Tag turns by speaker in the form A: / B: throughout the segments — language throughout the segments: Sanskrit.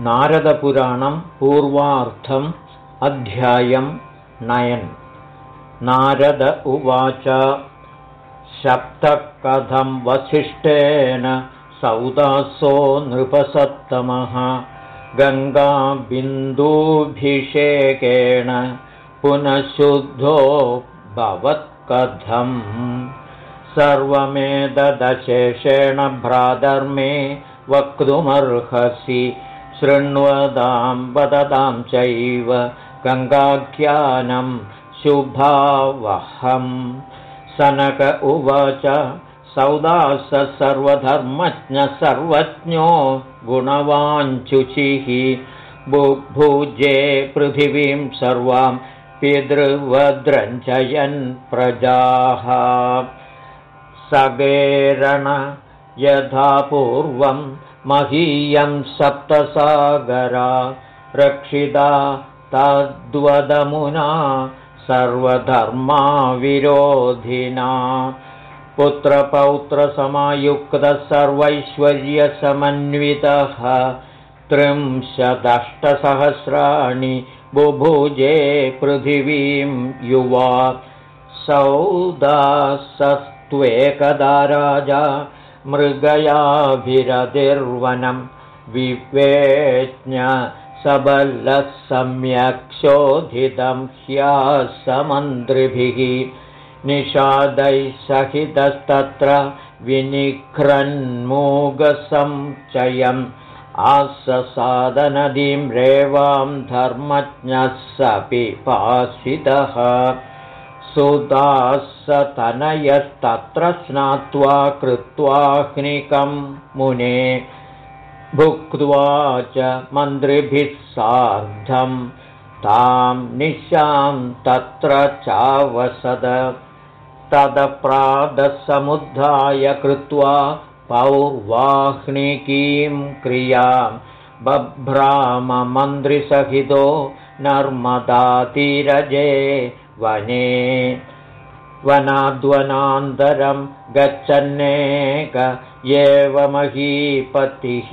A: नारदपुराणं पूर्वार्थम् अध्यायं नयन्। नारद उवाच कथं वसिष्ठेन सौदासो नृपसत्तमः। गङ्गाबिन्दूभिषेकेण पुनः शुद्धो भवत्कथम्। सर्वमेतदशेषेण भ्रातर्मे वक्तुमर्हसि शृण्वदां वदतां चैव गङ्गाख्यानं शुभावहम्। सनक उवाच सौदास सर्वधर्मज्ञ सर्वज्ञो गुणवाञ्चुचिः बुभुजे पृथिवीं सर्वां पितृवद्रञ्चयन् प्रजाः। सगेरण यथा पूर्वं महीयं सप्तसागरा रक्षिता तद्वदमुना सर्वधर्माविरोधिना। पुत्रपौत्रसमायुक्तः सर्वैश्वर्यसमन्वितः त्रिंशदष्टसहस्राणि बुभुजे पृथिवीं युवा। सौदासस्त्वेकदा राजा मृगयाभिरतिर्वनं विवेज्ञ सबलः सम्यक् शोधितं ह्यासमन्त्रिभिः निषादैः सहितस्तत्र विनिघ्रन्मूगसञ्चयम् आससादनदीं रेवां धर्मज्ञः सपि पासितः सुदासतनयस्तत्र स्नात्वा कृत्वाह्निकं मुने भुक्त्वा च मन्त्रिभिः सार्धं तां निशां तत्र चावसद। तदप्रादसमुद्धाय कृत्वा पौर्वाह्निकीं क्रियां बभ्राममन्त्रिसहितो नर्मदातिरजे वने वनाद्वनान्तरं गच्छन्नेक एवमहीपतिः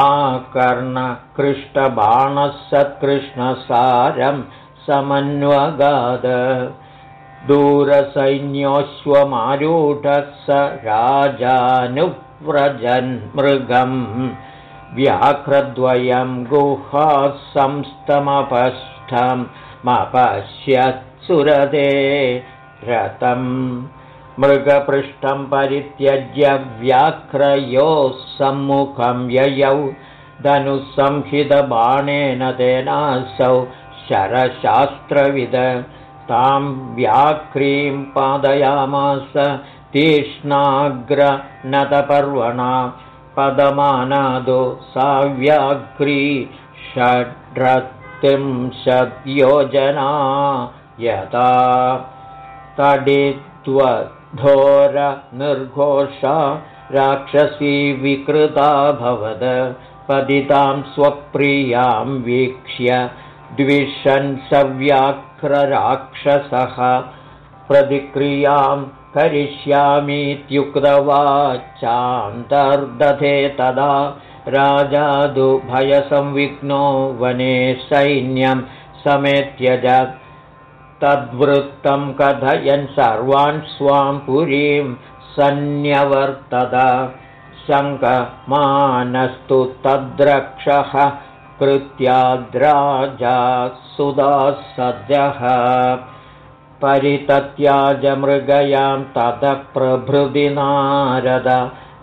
A: आकर्णकृष्टबाणः सत्कृष्णसारं समन्वगाद। दूरसैन्योऽश्वमारूढः स राजानुव्रजन्मृगम् व्याघ्रद्वयं गुहासंस्तमपष्ठमपश्यत्सुरदे रतम् मृगपृष्ठं परित्यज्य व्याघ्रयोः सम्मुखं ययौ धनुसंहितबाणेन तेनासौ शरशास्त्रविद तां व्याघ्रीं पादयामास तीक्ष्णाग्रनतपर्वणा पदमानादो सा व्याघ्री षड्रत्रिंशद्योजना यथा तडित्वधोरनिर्घोषा राक्षसी विकृता भवद। पतितां स्वप्रियां वीक्ष्य द्विषन् सव्याघ्रराक्षसः। प्रतिक्रियां करिष्यामीत्युक्तवाचान्तर्दधे तदा राजादुभयसंविघ्नो वने सैन्यं समेत्यज। तद्वृत्तं कथयन् सर्वान् स्वां पुरीं सन्न्यवर्तत शङ्कमानस्तु तद्रक्षः कृत्याद्राजा सुदाः सद्यः परितत्याजमृगयां ततः प्रभृति नारद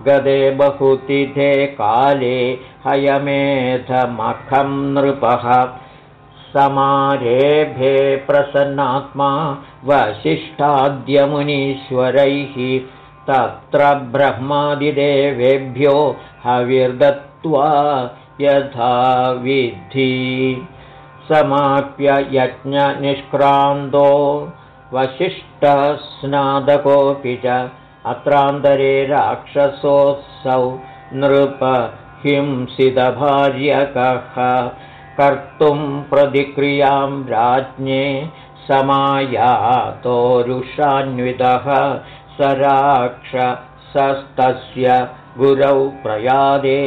A: गदे बहुतिथे काले हयमेधमखं नृपः। समारेभे प्रसन्नात्मा वसिष्ठाद्यमुनीश्वरैः। तत्र ब्रह्मादिदेवेभ्यो हविर्दत्त्वा यथा विद्धि। समाप्य यज्ञनिष्क्रान्तो वसिष्ठस्नादकोऽपि च अत्रान्तरे राक्षसोऽसौ नृपहिंसितभार्यकः कर्तुं प्रतिक्रियां राज्ञे समायातोरुषान्वितः स राक्षसस्तस्य गुरौ प्रयादे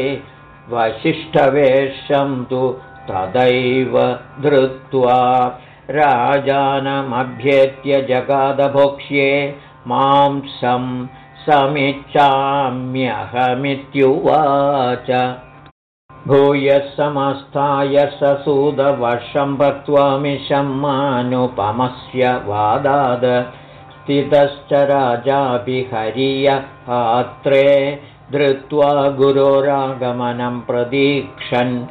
A: वसिष्ठवेषं तु तदैव धृत्वा राजानमभ्येत्य जगादभोक्ष्ये मांसं समिच्छाम्यहमित्युवाच। भूयः समस्ताय ससूदवर्षं भक्त्वामिशं मानुपमस्य वादाद। स्थितश्च पात्रे धृत्वा गुरोरागमनं प्रदीक्षन्।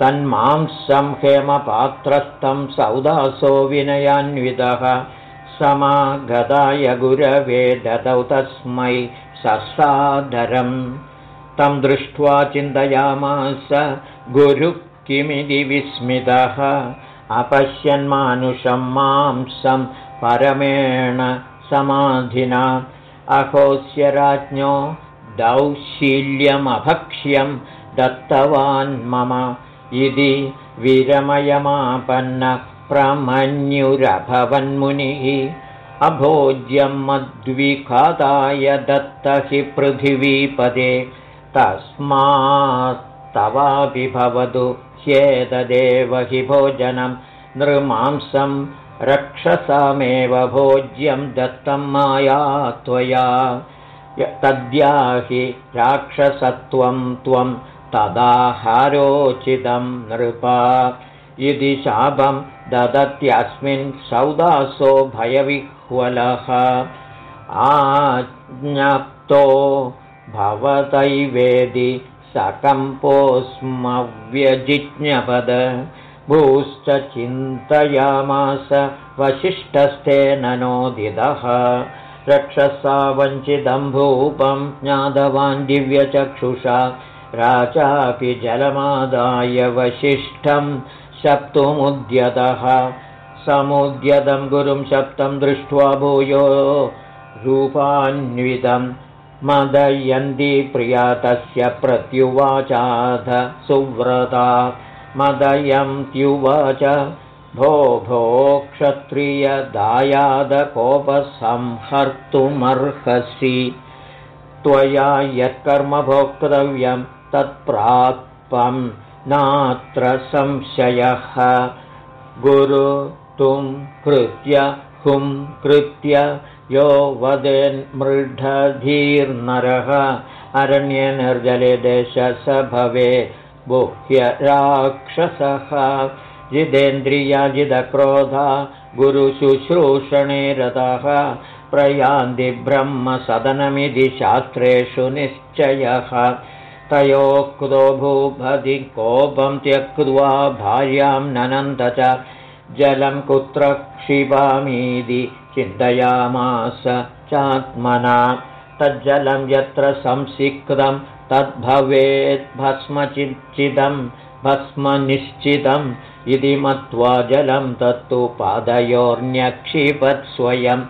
A: तन्मांसं हेमपात्रस्थं सौदासो विनयान्वितः समागताय गुरवे ददौ तस्मै ससादरम्। तं दृष्ट्वा चिन्तयामास गुरुः किमिति विस्मितः। अपश्यन्मानुषं मांसं परमेण समाधिना। अहोस्य राज्ञो दौशील्यमभक्ष्यं दत्तवान् मम। इति विरमयमापन्न प्रमन्युरभवन्मुनिः अभोज्यं मद्विखाताय दत्त हि पृथिवीपदे तस्मात्तवापि भवतु ह्येतदेव हि भोजनं नृमांसं रक्षसामेव भोज्यं दत्तं माया त्वया। तद्याहि राक्षसत्वं त्वं तदाहारोचितं नृपा। इति शापं ददत्यस्मिन् सौदासो भयविह्वलः। आज्ञप्तो भवतैवेदि सकम्पोऽस्मव्यजिज्ञपद भूश्च चिन्तयामास वसिष्ठस्थेन नोदितः। रक्षसा वञ्चितं भूपं ज्ञातवान् दिव्यचक्षुषा। राजापि जलमादाय वसिष्ठं शप्तुमुद्यतः। समुद्यतं गुरुं शप्तं दृष्ट्वा भूयो। रूपान्वितं मदयन्ती प्रिया तस्य प्रत्युवाचाध सुव्रता। मदयन्त्युवाच भो भो क्षत्रियदायादकोपसंहर्तुमर्हसि। त्वया यत्कर्म भोक्तव्यं तत्प्राप्तं नात्र संशयः। गुरु तुं कृत्य हुं कृत्य यो वदेन्मृढधीर्नरः अरण्ये निर्जले देश स भवे बुह्यराक्षसः जिदेन्द्रियाजिदक्रोधा गुरुशुश्रूषणे रतः। प्रयान्ति ब्रह्मसदनमिति शास्त्रेषु निश्चयः तयोक्तो भूभदि कोपं त्यक्त्वा भार्यां ननन्द च जलं कुत्र क्षिपामीति चिन्तयामास चात्मना। तज्जलं यत्र संसिक्तं तद्भवेद्भस्मचिच्चिदं भस्मनिश्चितम् इति मत्वा जलं तत्तु पादयोर्न्यक्षिपत् स्वयं।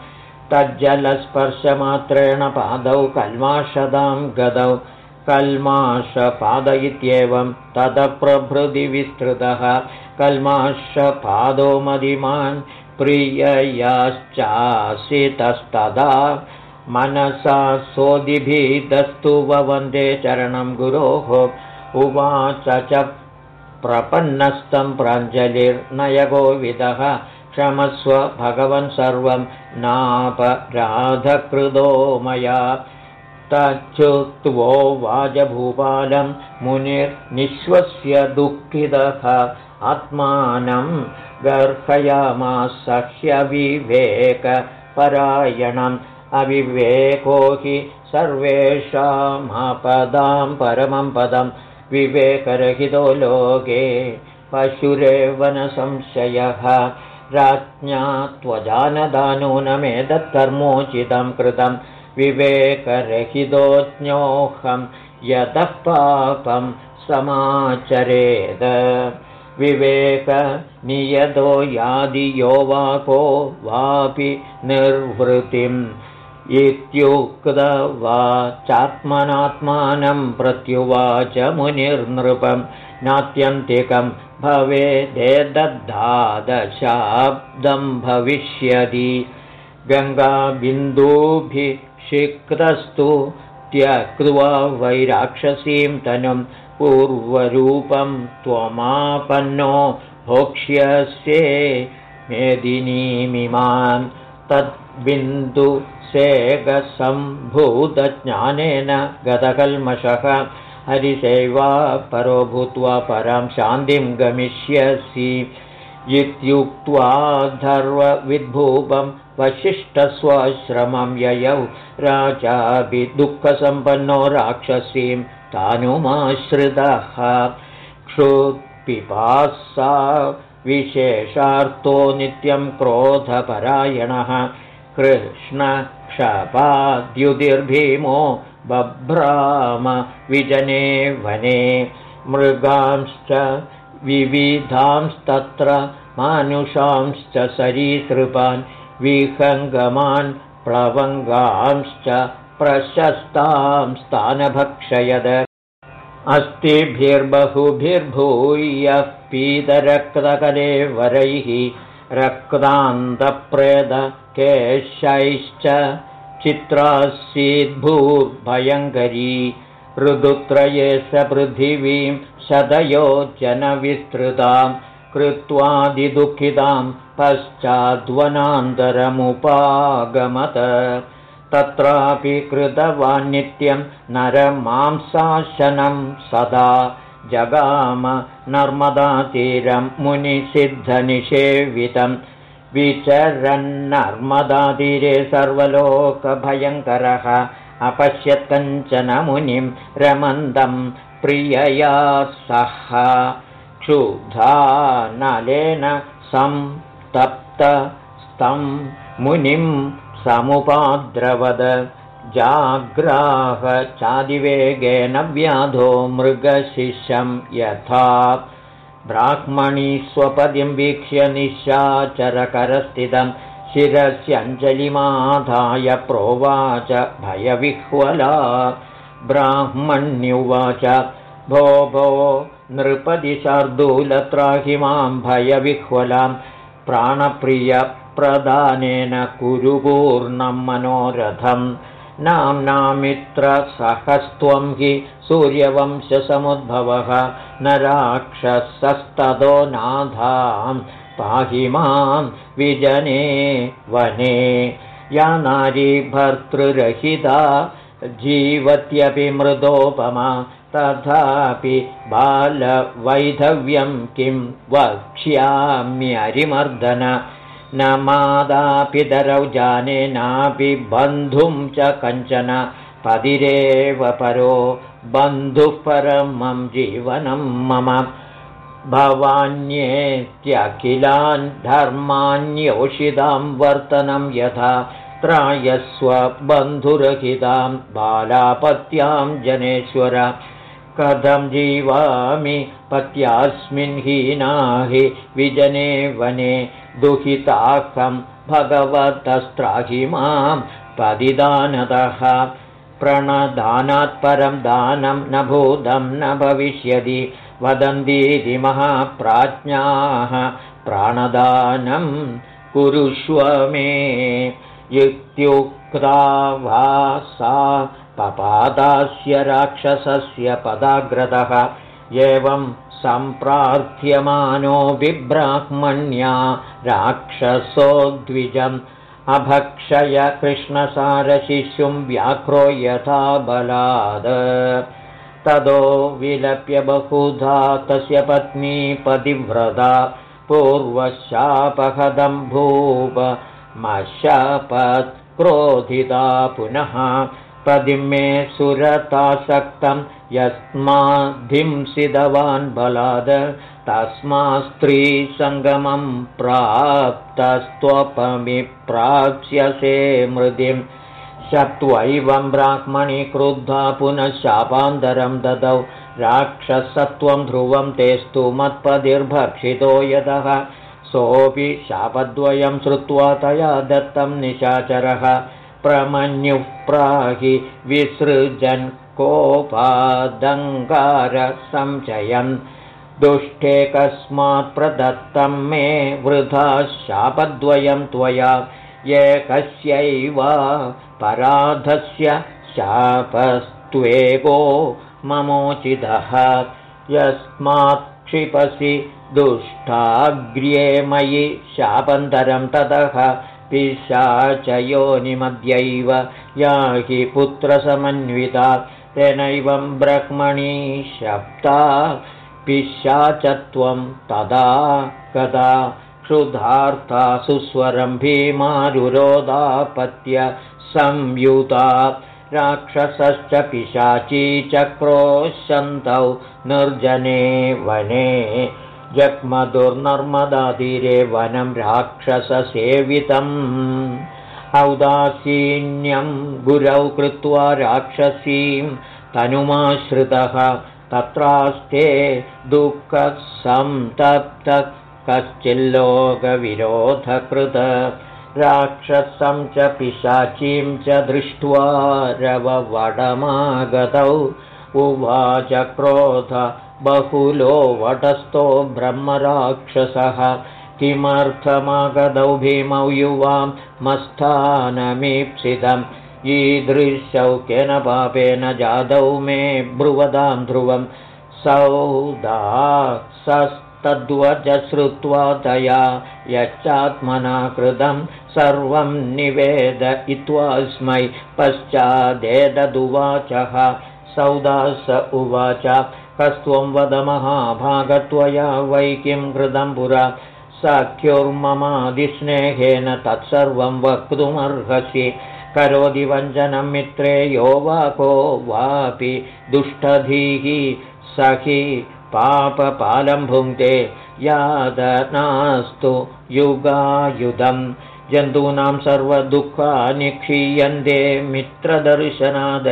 A: तज्जलस्पर्शमात्रेण पादौ कल्माषदां गदौ कल्माषपाद इत्येवं ततप्रभृति विस्तृतः कल्माषपादो मदिमान् प्रिययाश्चासितस्तदा। मनसा सोदिभीतस्तु वन्दे चरणं गुरोः। उवाच च प्रपन्नस्तं प्राञ्जलिर्नयगोविदः। क्षमस्व भगवन् सर्वं नापराधकृतो मया तच्छुत्वो वाजभूपालं मुनिर्निश्वस्य दुःखितः आत्मानं गर्हयामासह्यविवेकपरायणम् अविवेको हि सर्वेषामापदां परमं पदं विवेकरहितो लोके पशुरेव न संशयः राज्ञा त्वजानदानूनमेतत्कर्मोचितं कृतं विवेकरहितोऽज्ञोऽहं यतः पापं समाचरेद। विवेकनियतो यादियो वाको वापि निर्वृतिम् इत्युक्तवा चात्मनात्मानं प्रत्युवाच मुनिर्नृपं नात्यन्तिकं भवेदेदद्धादशाब्दं भविष्यति गङ्गाबिन्दूभिषिक्तस्तु त्यक्त्वा वैराक्षसीं तनुं पूर्वरूपं त्वमापन्नो भोक्ष्यस्ये मेदिनीमिमान् तद्बिन्दुसेगसम्भूतज्ञानेन गतकल्मषः हरिसेवा परो भूत्वा परां शान्तिं गमिष्यसि इत्युक्त्वा धर्वविद्भूपं वसिष्ठस्वाश्रमं ययौ राजापि दुःखसम्पन्नो राक्षसीं तानुमाश्रितः क्षुत्पिपासा विशेषार्थो नित्यं क्रोधपरायणः कृष्णक्षपाद्युतिर्भीमो बभ्राम विजने वने मृगांश्च विविधांस्तत्र मानुषांश्च सरीसृपान् विहङ्गमान् प्लवङ्गांश्च प्रशस्तां स्थानभक्षयद। अस्तिभिर्बहुभिर्भूयः पीतरक्तकले वरैः रक्तान्तप्रेदकेशैश्च चित्रासीद्भूर्भयङ्करी ऋतुत्रये स पृथिवीं शतयो जनविस्तृतां कृत्वादिदुःखितां पश्चाद्वनान्तरमुपागमत। तत्रापि कृतवान्नित्यं नरमांसाशनं सदा जगाम नर्मदातीरं मुनिसिद्धनिषेवितं विचरन्नर्मदातीरे सर्वलोकभयङ्करः अपश्यत् कञ्चन मुनिं रमन्दं प्रियया सह क्षुधानलेन संतप्तस्तं मुनिं समुपाद्रवद। जाग्राहचादिवेगेन व्याधो मृगशिशं यथा। ब्राह्मणी स्वपदिं वीक्ष्य निशाचरकरस्थितं। शिरस्यञ्जलिमाधाय प्रोवाच भयविह्वला। ब्राह्मण्युवाच भो भो नृपति शार्दूलत्राहि मां भयविह्वलां प्राणप्रियप्रदानेन कुरुपूर्णं मनोरथम् नाम्नामित्रसहस्त्वं हि सूर्यवंशसमुद्भवः न राक्षसस्ततो नाधां पाहि मां विजने वने। या नारी भर्तृरहिता जीवत्यपि मृदोपमा तथापि बालवैधव्यं किं वक्ष्याम्यरिमर्दन न मादापितरौ जाने नापि बन्धुं च कञ्चन। पदिरेव परो बन्धुः परमं जीवनं मम। भवान्येत्यखिलान् धर्मान्योषितां वर्तनं यथा त्रायस्व बन्धुरहितां बालापत्यां जनेश्वर कथं जीवामि पत्यास्मिन् हीना हि विजने वने दुहिताहं भगवतस्त्राहि मां पदिदानतः प्रणदानात् परं दानं न भूतं न भविष्यति वदन्तीति महाप्राज्ञाः प्राणदानं कुरुष्व मे इत्युक्ता वा सा पपादास्य राक्षसस्य पदाग्रतः एवं सम्प्रार्थ्यमानो विब्राह्मण्या राक्षसो द्विजम्। अभक्षय कृष्णसारशिशुं व्याघ्रो यथा बलाद तदो विलप्य बहुधा तस्य पत्नी पतिव्रता पूर्वशापहदं भूप मशपत् क्रोधिता पुनः पदिं मे सुरतासक्तं यस्माद्धिंसितवान् बलाद तस्मास्त्रीसङ्गमं प्राप्तस्त्वपमिप्राप्स्यसे मृदिं। शत्वैवं ब्राह्मणि क्रुद्धा पुनः शापान्तरं ददौ। राक्षसत्वं ध्रुवं तेस्तु मत्पदिर्भक्षितो यतः। सोऽपि शापद्वयं श्रुत्वा तया दत्तं निशाचरः प्रमन्युः प्राहि विसृजन् कोपादङ्गारसंशयन्। दुष्टे कस्मात् प्रदत्तं मे वृथा शापद्वयं त्वया। एकस्यैव पराधस्य शापस्त्वेको ममोचितः। यस्मात् क्षिपसि दुष्टाग्र्ये मयि शापन्तरं ततः पिशाचयोनिमद्यैव याहि पुत्रसमन्विता तेनैवं ब्रह्मणि शब्दा पिशाचत्वं तदा कदा क्षुधार्ता सुस्वरं भीमारुरोदापत्य संयुता राक्षसश्च पिशाची चक्रोशन्तौ निर्जने वने जग्मदुर्नर्मदातीरे वनं राक्षससेवितम्। औदासीन्यं गुरौ कृत्वा राक्षसीं तनुमाश्रितः। तत्रास्ते दुःखसन्तप्तः कश्चिल्लोकविरोधकृत राक्षसं च पिशाचीं च दृष्ट्वा रववडमागतौ। उवाच क्रोध बहुलो वटस्थो ब्रह्मराक्षसः। किमर्थमागतौ भीमौ युवां मस्थानमीप्सितम्? ईदृशौक्येन पापेन जादौ मे ब्रुवदां ध्रुवं सौदा श्रुत्वा तया यच्चात्मना कृतं सर्वं निवेदयित्वास्मै पश्चादेददुवाचः। सौदास उवाच कस्त्वं वद महाभागत्वया वै किं कृतं पुरा सख्युर्ममादिस्नेहेन तत्सर्वं वक्तुमर्हसि करोति वञ्चनं मित्रे यो वा को वापि दुष्टधीः स हि पापपालं भुङ्क्ते यादनास्तु युगायुधं जन्तूनां सर्वदुःखानि क्षीयन्ते मित्रदर्शनाद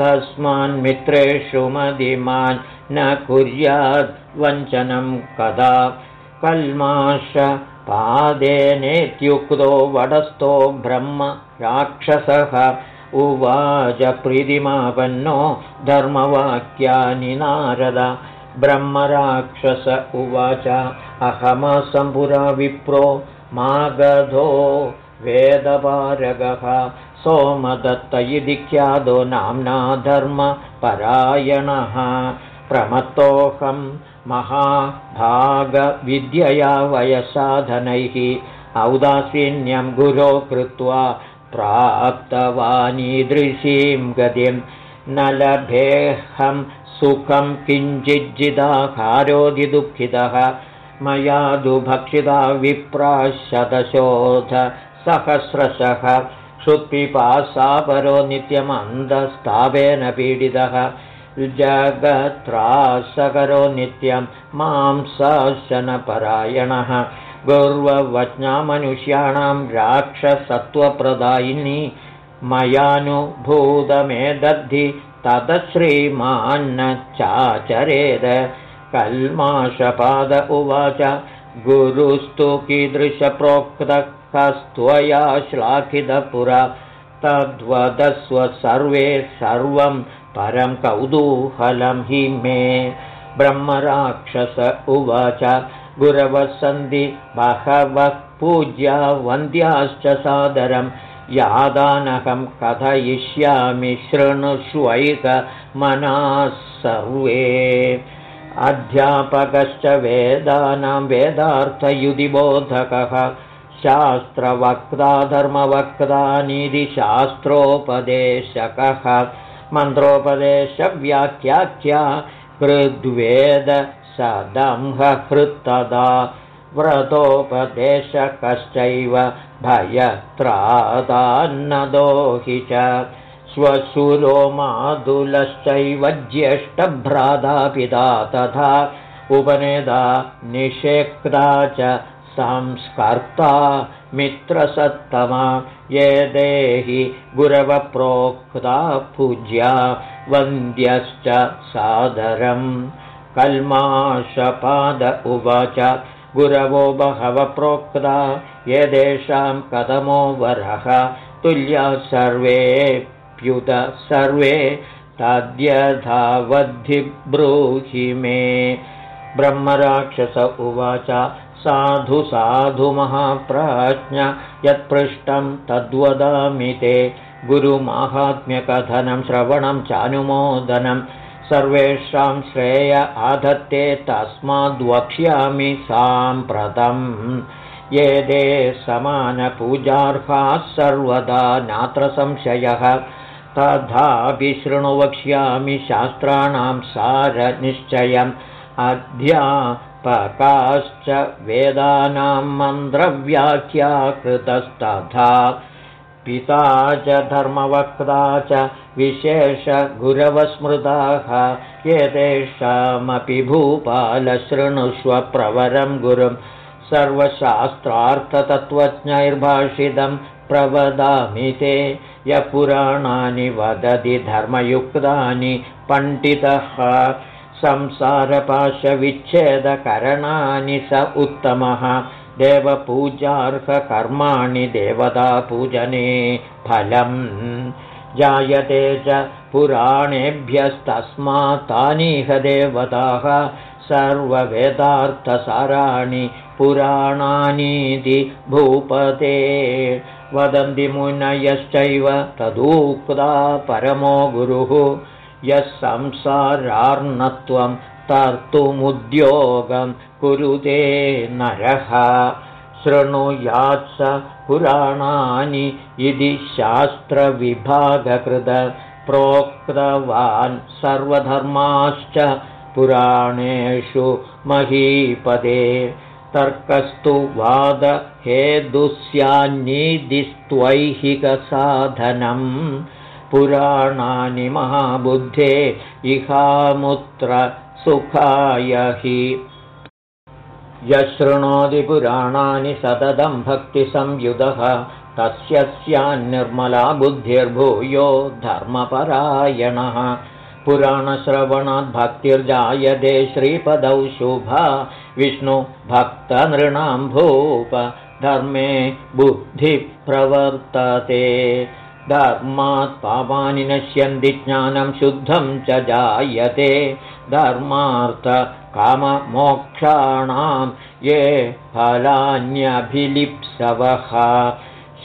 A: तस्मान्मित्रेषु मदिमान् न कुर्याद् वञ्चनं कदा? कल्माषपादेनेत्युक्तो वडस्थो ब्रह्म राक्षसः। उवाच प्रीतिमापन्नो धर्मवाक्यानि नारद। ब्रह्मराक्षस उवाच अहमसम्पुरा विप्रो मागधो वेदपारगः सोमदत्त इति ख्यातो नाम्ना धर्मपरायणः प्रमत्तोऽहं महाभागविद्यया वयसाधनैः औदासीन्यं गुरो कृत्वा प्राप्तवानीदृशीं गतिं न लभेऽहं सुखं किञ्चिज्जिदाकारोधिदुःखितः मया दुभक्षिता विप्राशतशोध सहस्रशः क्षुत्पिपासापरो नित्यमन्धस्तापेन पीडितः। जगत्रासकरो नित्यं मां सशनपरायणः गौर्ववज्ञामनुष्याणां राक्षसत्त्वप्रदायिनी मयानुभूतमेदद्धि ततश्रीमान्न चाचरेद कल्माषपाद उवाच गुरुस्तु कीदृशप्रोक्तः कस्त्वया श्लाघितपुरा। तद्वदस्व सर्वे सर्वं परं कौतूहलं हि मे ब्रह्मराक्षस उवाच गुरवः सन्ति बहवः पूज्या वन्द्याश्च सादरं। यादानहं कथयिष्यामि शृणुष्वैकमनाः सर्वे। अध्यापकश्च वेदानां वेदार्थयुधिबोधकः शास्त्रवक्ता धर्मवक्ता निधिशास्त्रोपदेशकः मन्त्रोपदेशव्याख्याख्या हृद्वेदसदंहृत्तदा व्रतोपदेशकश्चैव भयत्रादान्नदोहि च श्वशुरो मादुलश्चैव ज्येष्ठभ्रातापिता तथा उपनेदा निषेक्ता च संस्कर्ता मित्रसत्तमा ये देहि गुरवप्रोक्ता पूज्या वन्द्यश्च सादरम्। कल्माषपाद उवाच गुरवो बहवप्रोक्ता येषां कदमो वरः। तुल्या सर्वेऽप्युत सर्वे तद्यथावद्धिब्रूहि मे। ब्रह्मराक्षस उवाच साधु साधु महाप्राज्ञ यत्पृष्टं तद्वदामि ते। गुरुमाहात्म्यकथनं श्रवणं चानुमोदनं सर्वेषां श्रेय आधत्ते तस्माद्वक्ष्यामि साम्प्रतम् ये ते समानपूजार्हाः सर्वदा नात्र संशयः तथापि शृणुवक्ष्यामि शास्त्राणां सारनिश्चयम् अध्यापकाश्च वेदानां मन्त्रव्याख्या कृतस्तथा पिता च धर्मवक्ता च विशेषगुरवस्मृताः एतेषामपि भूपालशृणुष्व प्रवरं गुरुं। सर्वशास्त्रार्थतत्त्वज्ञैर्भाषितं प्रवदामि ते। यः पुराणानि वदति धर्मयुक्तानि पण्डितः संसारपाशविच्छेदकरणानि स उत्तमः। देवपूजार्हकर्माणि देवतापूजने फलम्। जायते च पुराणेभ्यस्तस्मात्तानिह देवताः सर्ववेदार्थसाराणि पुराणानीति भूपते। वदन्ति मुनयश्चैव तदूक्ता परमो गुरुः यः संसारार्णत्वं तर्तुमुद्योगं कुरुते नरः। शृणुयात्स पुराणानि इति शास्त्रविभागकृत प्रोक्तवान् सर्वधर्माश्च पुराणेषु महीपदे। तर्कस्तु वादहेदुस्यान्निधिस्त्वैहिकसाधनम् पुराणानि महाबुद्धे इहामुत्र सुखाय हि। यशृणोतिपुराणानि सततं भक्तिसंयुधः तस्य स्यान्निर्मला बुद्धिर्भूयो धर्मपरायणः। पुराणश्रवणाद्भक्तिर्जायते श्रीपदौ शुभा विष्णुभक्तनृणां भूप धर्मे बुद्धिप्रवर्तते धर्मात् पापानि नश्यन्ति ज्ञानं शुद्धं च जायते। धर्मार्थकाममोक्षाणां ये फलान्यभिलिप्सवः।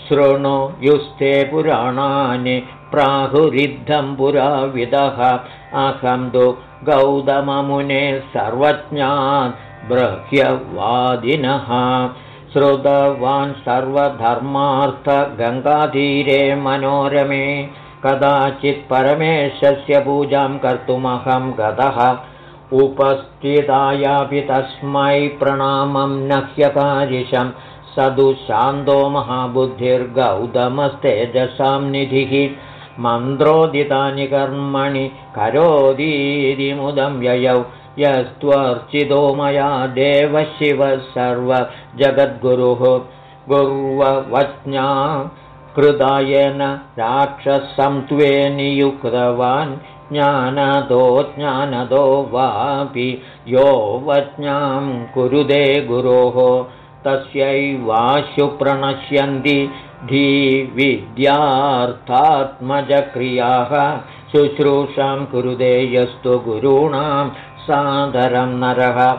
A: शृणु युस्ते पुराणानि प्राहुरिद्धं पुराविदः अहं तु गौतममुने सर्वज्ञान् ब्रह्यवादिनः श्रुतवान् सर्वधर्मार्थगङ्गाधीरे मनोरमे कदाचित् परमेशस्य पूजां कर्तुमहं गतः। उपस्थितायापि तस्मै प्रणामं न ह्यकारिशं स शान्तो महाबुद्धिर्गौतमस्तेजसां निधिः। मन्त्रोदितानि कर्मणि करोतीरिमुदं ययौ यस्त्वर्चितो मया देवशिवः सर्वजगद्गुरुः गुर्ववज्ञा कृदायेन राक्षसं त्वे नियुक्तवान् ज्ञानदो ज्ञानदो वापि यो वज्ञां कुरुदे गुरोः तस्यैवाशु प्रणश्यन्ति धीविद्यार्थात्मजक्रियाः शुश्रूषां कुरुदे यस्तु गुरूणां सादरं नरः।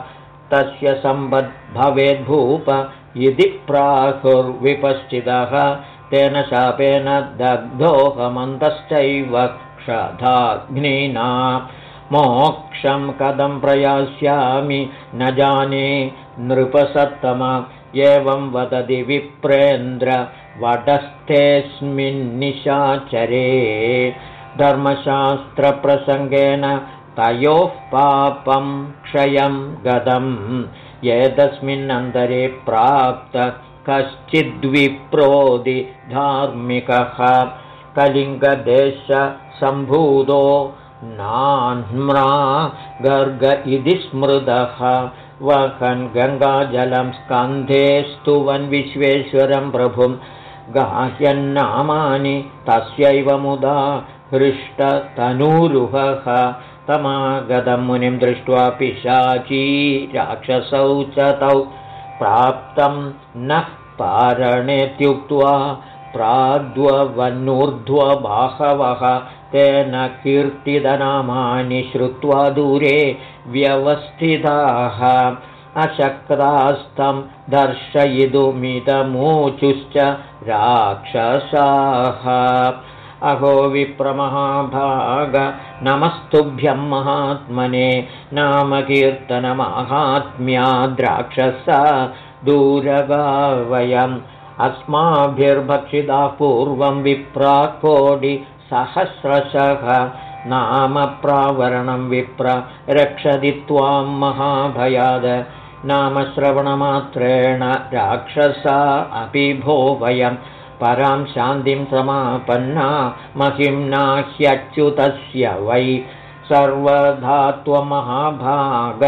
A: तस्य सम्बद्भवेद्भूप इति प्राहुर्विपश्चितः। तेन शापेन दग्धोऽहमन्तश्चैव क्षधाग्निना। मोक्षं कथं प्रयास्यामि न जाने। नृपसत्तम एवं वदति विप्रेन्द्र वटस्थेऽस्मिन्निशाचरे। धर्मशास्त्रप्रसङ्गेन तयोः पापं क्षयं गतम् एतस्मिन्नन्तरे प्राप्त कश्चिद्विप्रोदि धार्मिकः कलिङ्गदेशसम्भूतो नान्म्रा गर्ग इति स्मृतः। वहन् गङ्गाजलं स्कन्धे स्तुवन् विश्वेश्वरं प्रभुं गाह्यन्नामानि तस्यैव मुदा हृष्टतनूरुहः तमागतं मुनिं दृष्ट्वा पिशाची राक्षसौ च तौ प्राप्तं नः पारणेत्युक्त्वा प्राद्ववन्नूर्ध्वबाहवः तेन कीर्तितनामानि श्रुत्वा दूरे व्यवस्थिताः। अशक्तास्तं दर्शयितुमिदमूचुश्च राक्षसाः अहो विप्रमहाभाग नमस्तुभ्यं महात्मने नामकीर्तनमाहात्म्या द्राक्षसा दूरगा वयम् अस्माभिर्भक्षिताः पूर्वं विप्राकोटिसहस्रशः नाम प्रावरणं विप्र रक्षति त्वां महाभयाद नामश्रवणमात्रेण राक्षसा अपि भो वयं परां शान्तिं समापन्ना महिम्ना ह्यच्युतस्य वै सर्वधा त्वमहाभाग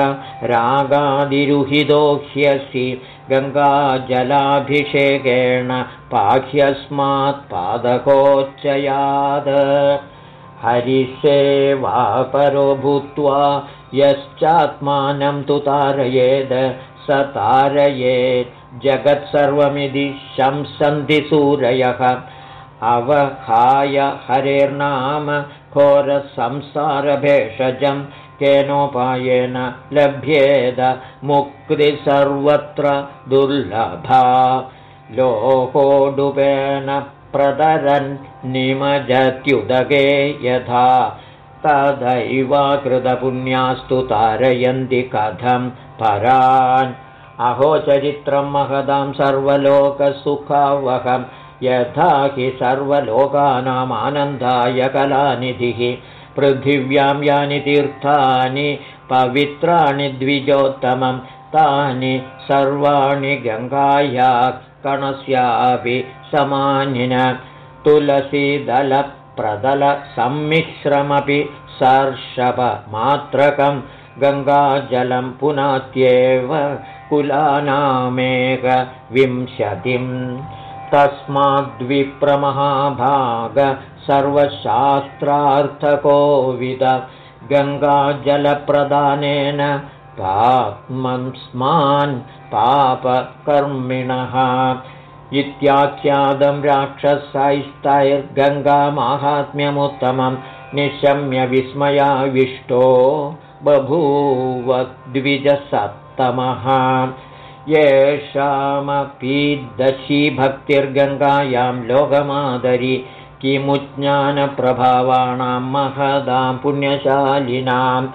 A: रागादिरुहितो ह्यसि गङ्गाजलाभिषेकेण पाह्यस्मात् पादकोच्चयाद। हरिसेवापरो भूत्वा यश्चात्मानं तु तारयेद् स तारयेत् जगत्सर्वमिति शंसन्ति सूरयः। अवहाय हरेर्नाम घोरसंसारभेषजं केनोपायेन लभ्येद मुक्तिसर्वत्र दुर्लभा। लोकोडुपेन प्रतरन् निमजत्युदके यथा। तदैवाकृतपुण्यास्तु तारयन्ति कथं परान्। अहो चरित्रं महदां सर्वलोकसुखावहं। यथा हि सर्वलोकानामानन्दाय कलानिधिः। पृथिव्यां यानि तीर्थानि पवित्राणि द्विजोत्तमं। तानि सर्वाणि गङ्गाया कणस्यापि समानिन। तुलसीदलप्रदलसम्मिश्रमपि सर्षपमात्रकं गङ्गाजलं पुनात्येव कुलानामेकविंशतिम् तस्माद्विप्रमहाभाग सर्वशास्त्रार्थकोविद गङ्गाजलप्रदानेन पाप्मस्मान् पापकर्मिणः। इत्याख्यातं राक्षसैस्तैर्गङ्गामाहात्म्यमुत्तमं निशम्य विस्मयाविष्टो बभूव द्विजसत्तमः येषामपि दशी भक्तिर्गङ्गायां लोकमादरि किमुज्ञानप्रभावाणां महदां पुण्यशालिनाम्।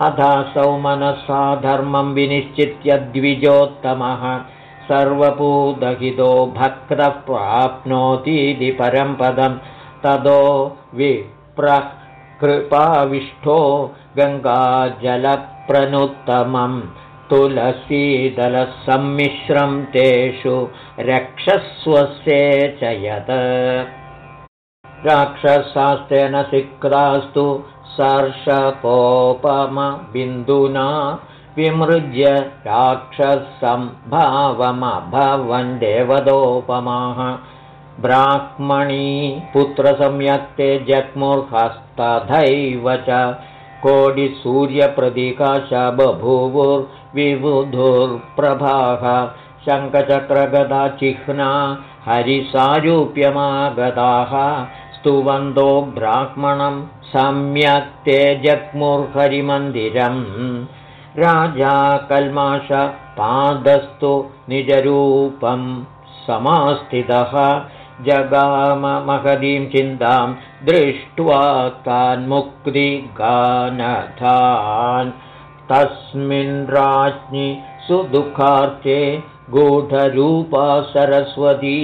A: अथासौ मनसा धर्मं विनिश्चित्य द्विजोत्तमः। सर्वपूदहितो भक्तः प्राप्नोतीति परम्पदं। ततो विप्रकृपाविष्ठो गङ्गाजलप्रनुत्तमं तुलसीदलसम्मिश्रं तेषु रक्षस्वस्य राक्षसास्तेन सिक्तास्तु सर्षपोपमबिन्दुना विमृज्य राक्षसम्भावमभवन् देवदोपमाः ब्राह्मणी पुत्रसंयक्ते जग्मुर्हस्तथैव च कोटिसूर्यप्रदिकाश बभूवुर्विबुधुर्प्रभाः शङ्खचक्रगदाचिह्ना हरिसारूप्यमागताः स्तुवन्दो ब्राह्मणं सम्यक् ते जग्मुर्हरिमन्दिरम् राजा कल्माषपादस्तु निजरूपं समास्थितः जगाममहदीं चिन्तां दृष्ट्वा तान्मुक्तिगानथान् तस्मिन् राज्ञि सुदुःखार्थे गूढरूपा सरस्वती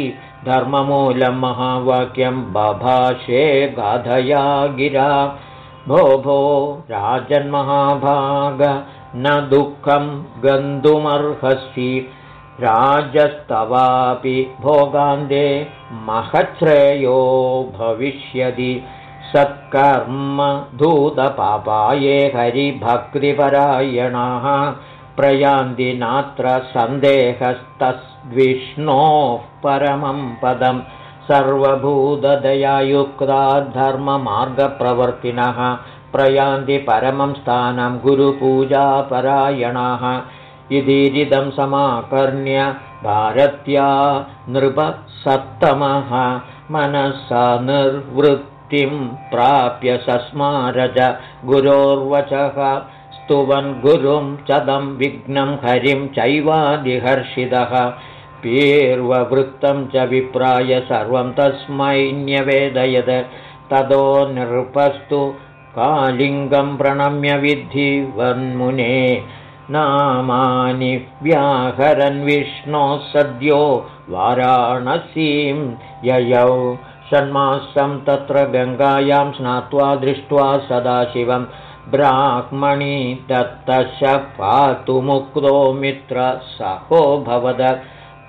A: धर्ममूलं महावाक्यं बभाषे गाधया गिरा भो भो राजन्महाभाग न दुःखं गन्तुमर्हसि राजस्तवापि भोगान्ते महच्छ्रेयो भविष्यति। सत्कर्म धूतपापाये हरिभक्तिपरायणाः प्रयान्ति नात्र सन्देहस्तद्विष्णोः परमं पदं। सर्वभूतदयायुक्ता धर्ममार्गप्रवर्तिनः प्रयान्ति परमं स्थानं गुरुपूजापरायणाः इदीरिदं समाकर्ण्य भारत्या नृपसत्तमः मनसा निर्वृत्तिं प्राप्य सस्मारज गुरोर्वचः स्तुवन् गुरुं चदं विघ्नं हरिं चैवादिहर्षितः पीर्ववृत्तं च विप्राय सर्वं तस्मै न्यवेदयत् ततो नृपस्तु कालिङ्गं प्रणम्य विद्धि वन्मुने नामानि व्याहरन् विष्णोः सद्यो वाराणसीं ययौ। षण्मासं तत्र गङ्गायां स्नात्वा दृष्ट्वा सदाशिवं ब्राह्मणी दत्तश पातु मुक्तो मित्र भवद।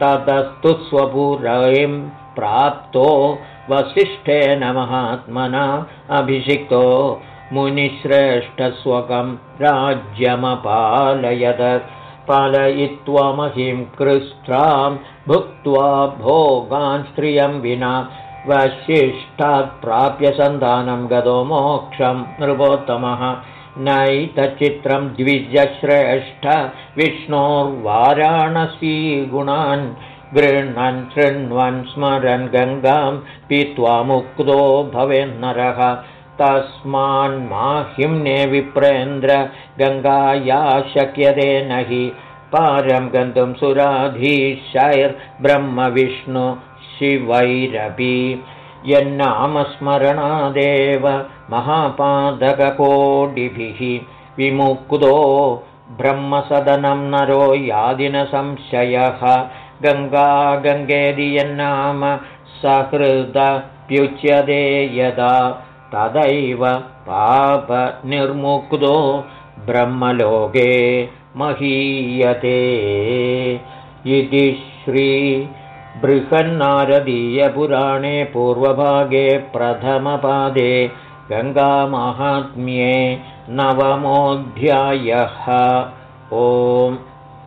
A: ततस्तु स्वपुरीं प्राप्तो वसिष्ठेन महात्मना अभिषिक्तो मुनिश्रेष्ठस्वकं राज्यमपालयद पालयित्वा महीं कृस्त्रां भुक्त्वा भोगान् स्त्रियं विना वसिष्ठात् प्राप्य सन्तानं गतो मोक्षं नृपोत्तमः। नैतचित्रं द्विजश्रेष्ठ विष्णोर्वाराणसी गुणान् गृह्णन् शृण्वन् स्मरन् गङ्गां पीत्वा मुक्तो भवेन्नरः तस्मान्माहिम्ने विप्रेन्द्र गङ्गाया शक्यते न हि पारं गन्तुं सुराधीशैर्ब्रह्मविष्णु शिवैरपि। यन्नामस्मरणादेव महापादककोटिभिः। विमुक्तो ब्रह्मसदनं नरो यादिनसंशयः गङ्गा गङ्गेदि यन्नाम सहृदप्युच्यते यदा तदैव पापनिर्मुक्तो ब्रह्मलोके महीयते। इति श्रीबृहन्नारदीयपुराणे पूर्वभागे प्रथमपादे गङ्गामाहात्म्ये नवमोऽध्यायः। ओम्